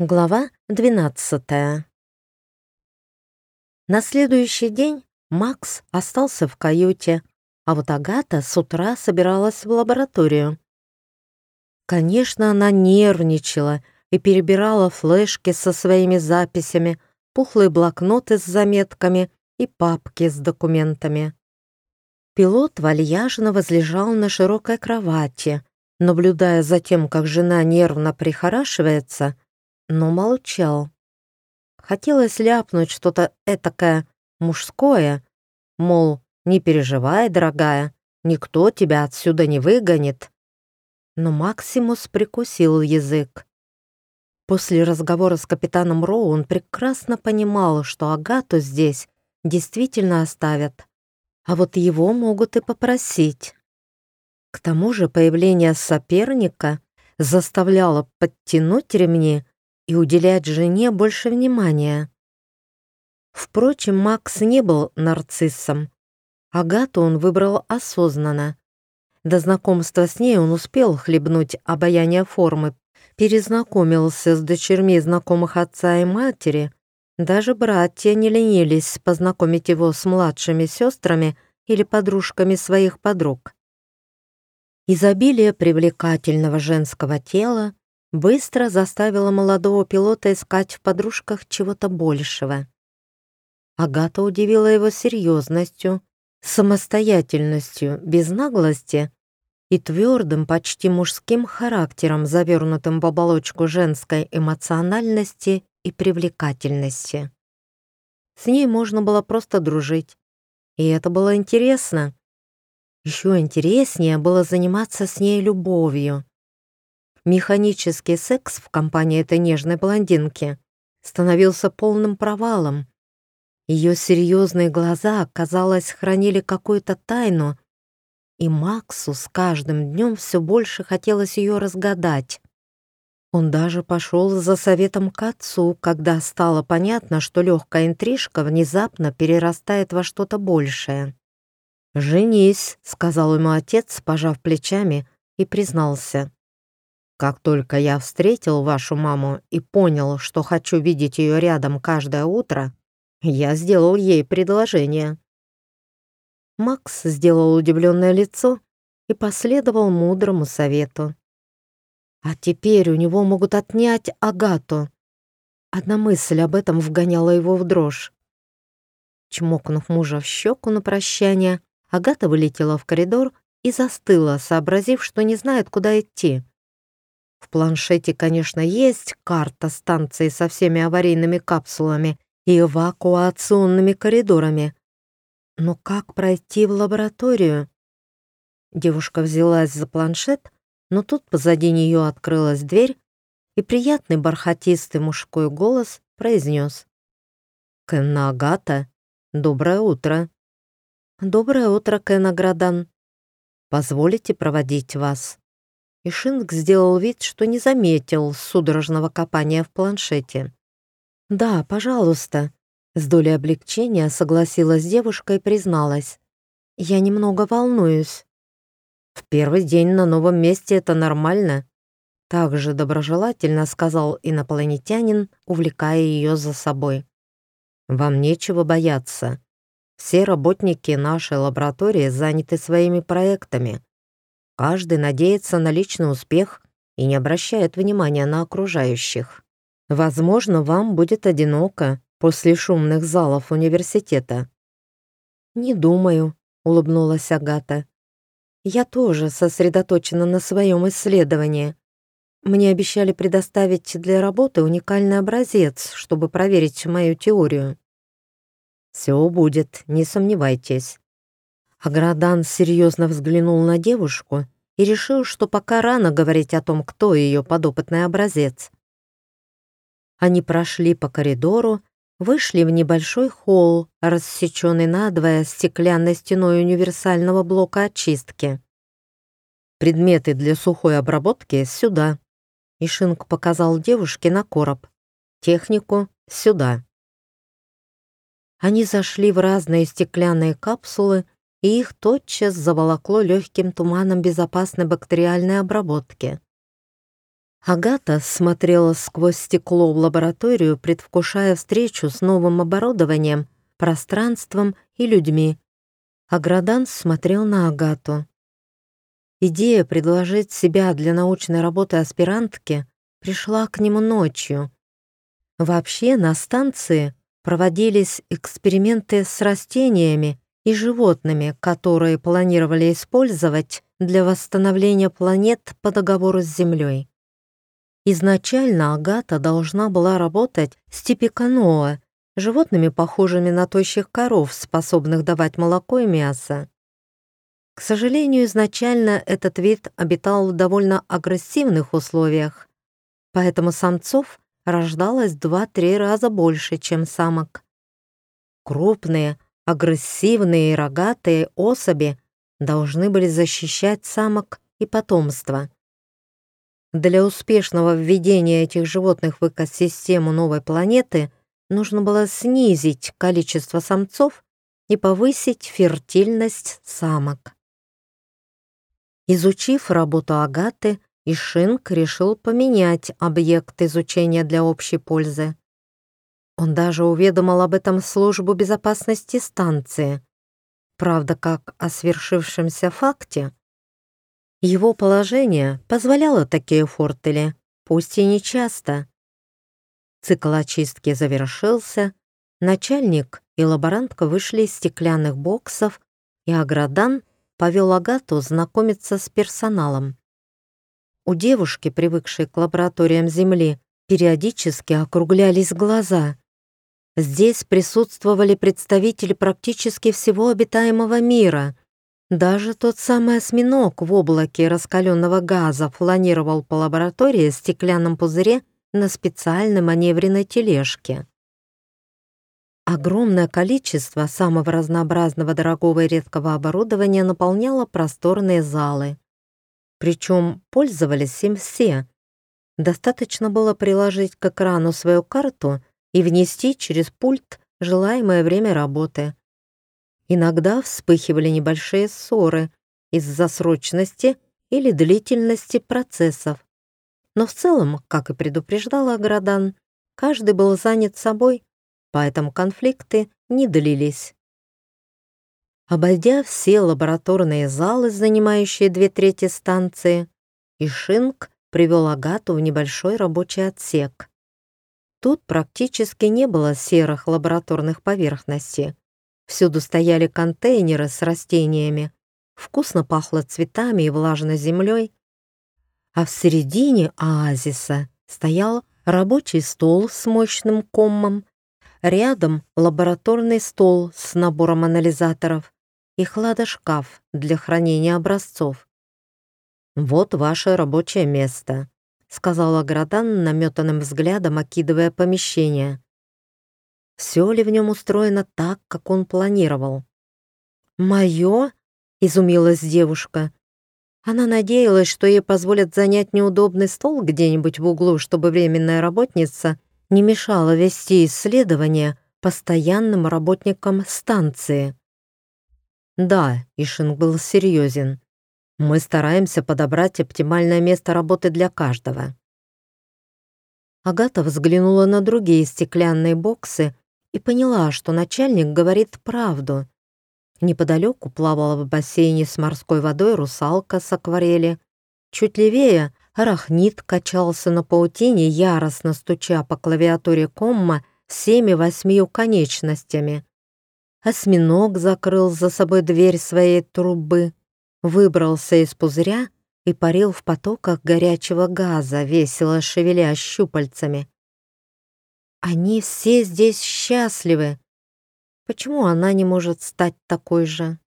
Глава 12 На следующий день Макс остался в каюте, а вот Агата с утра собиралась в лабораторию. Конечно, она нервничала и перебирала флешки со своими записями, пухлые блокноты с заметками и папки с документами. Пилот вальяжно возлежал на широкой кровати, наблюдая за тем, как жена нервно прихорашивается — но молчал. Хотелось ляпнуть что-то этакое мужское, мол, не переживай, дорогая, никто тебя отсюда не выгонит. Но Максимус прикусил язык. После разговора с капитаном Роу он прекрасно понимал, что Агату здесь действительно оставят, а вот его могут и попросить. К тому же появление соперника заставляло подтянуть ремни и уделять жене больше внимания. Впрочем, Макс не был нарциссом. Агату он выбрал осознанно. До знакомства с ней он успел хлебнуть обаяние формы, перезнакомился с дочерьми знакомых отца и матери. Даже братья не ленились познакомить его с младшими сестрами или подружками своих подруг. Изобилие привлекательного женского тела быстро заставила молодого пилота искать в подружках чего-то большего. Агата удивила его серьезностью, самостоятельностью, без наглости и твердым, почти мужским характером, завернутым в оболочку женской эмоциональности и привлекательности. С ней можно было просто дружить, и это было интересно. Еще интереснее было заниматься с ней любовью. Механический секс в компании этой нежной блондинки становился полным провалом. Ее серьезные глаза, казалось, хранили какую-то тайну, и Максу с каждым днем все больше хотелось ее разгадать. Он даже пошел за советом к отцу, когда стало понятно, что легкая интрижка внезапно перерастает во что-то большее. «Женись», — сказал ему отец, пожав плечами, и признался. Как только я встретил вашу маму и понял, что хочу видеть ее рядом каждое утро, я сделал ей предложение. Макс сделал удивленное лицо и последовал мудрому совету. А теперь у него могут отнять Агату. Одна мысль об этом вгоняла его в дрожь. Чмокнув мужа в щеку на прощание, Агата вылетела в коридор и застыла, сообразив, что не знает, куда идти. В планшете, конечно, есть карта станции со всеми аварийными капсулами и эвакуационными коридорами. Но как пройти в лабораторию? Девушка взялась за планшет, но тут позади нее открылась дверь, и приятный бархатистый мужской голос произнес. «Кенна Агата, доброе утро!» «Доброе утро, Кенна Градан. Позволите проводить вас?» И Шинг сделал вид, что не заметил судорожного копания в планшете. «Да, пожалуйста», — с долей облегчения согласилась девушка и призналась. «Я немного волнуюсь». «В первый день на новом месте это нормально», — также доброжелательно сказал инопланетянин, увлекая ее за собой. «Вам нечего бояться. Все работники нашей лаборатории заняты своими проектами. Каждый надеется на личный успех и не обращает внимания на окружающих. Возможно, вам будет одиноко после шумных залов университета. «Не думаю», — улыбнулась Агата. «Я тоже сосредоточена на своем исследовании. Мне обещали предоставить для работы уникальный образец, чтобы проверить мою теорию». «Все будет, не сомневайтесь. Аградан серьезно взглянул на девушку и решил, что пока рано говорить о том, кто ее подопытный образец. Они прошли по коридору, вышли в небольшой холл, рассеченный надвое стеклянной стеной универсального блока очистки. «Предметы для сухой обработки сюда», — Ишинг показал девушке на короб. «Технику сюда». Они зашли в разные стеклянные капсулы и их тотчас заволокло легким туманом безопасной бактериальной обработки. Агата смотрела сквозь стекло в лабораторию, предвкушая встречу с новым оборудованием, пространством и людьми. А Градан смотрел на Агату. Идея предложить себя для научной работы аспирантки пришла к нему ночью. Вообще на станции проводились эксперименты с растениями и животными, которые планировали использовать для восстановления планет по договору с Землей. Изначально Агата должна была работать с типиканоа, животными, похожими на тощих коров, способных давать молоко и мясо. К сожалению, изначально этот вид обитал в довольно агрессивных условиях, поэтому самцов рождалось 2-3 раза больше, чем самок. Крупные, агрессивные и рогатые особи должны были защищать самок и потомство. Для успешного введения этих животных в экосистему новой планеты нужно было снизить количество самцов и повысить фертильность самок. Изучив работу Агаты, Ишинг решил поменять объект изучения для общей пользы. Он даже уведомил об этом службу безопасности станции. Правда, как о свершившемся факте. Его положение позволяло такие фортели, пусть и не часто. Цикл очистки завершился, начальник и лаборантка вышли из стеклянных боксов, и Аградан повел Агату знакомиться с персоналом. У девушки, привыкшей к лабораториям Земли, периодически округлялись глаза. Здесь присутствовали представители практически всего обитаемого мира. Даже тот самый осьминог в облаке раскаленного газа фланировал по лаборатории в стеклянном пузыре на специальной маневренной тележке. Огромное количество самого разнообразного дорогого и редкого оборудования наполняло просторные залы. Причем пользовались им все. Достаточно было приложить к экрану свою карту и внести через пульт желаемое время работы. Иногда вспыхивали небольшие ссоры из-за срочности или длительности процессов. Но в целом, как и предупреждала Градан, каждый был занят собой поэтому конфликты не длились. Обойдя все лабораторные залы, занимающие две трети станции, Ишинг привел Агату в небольшой рабочий отсек. Тут практически не было серых лабораторных поверхностей. Всюду стояли контейнеры с растениями, вкусно пахло цветами и влажной землей, а в середине оазиса стоял рабочий стол с мощным коммом Рядом лабораторный стол с набором анализаторов и хладошкаф для хранения образцов. «Вот ваше рабочее место», — сказала Градан наметанным взглядом, окидывая помещение. Все ли в нем устроено так, как он планировал? «Мое?» — изумилась девушка. Она надеялась, что ей позволят занять неудобный стол где-нибудь в углу, чтобы временная работница не мешало вести исследования постоянным работникам станции. Да, Ишин был серьезен. Мы стараемся подобрать оптимальное место работы для каждого. Агата взглянула на другие стеклянные боксы и поняла, что начальник говорит правду. Неподалеку плавала в бассейне с морской водой русалка с акварели. Чуть левее Арахнит качался на паутине, яростно стуча по клавиатуре комма всеми-восьмию конечностями. Осьминог закрыл за собой дверь своей трубы, выбрался из пузыря и парил в потоках горячего газа, весело шевеля щупальцами. Они все здесь счастливы. Почему она не может стать такой же?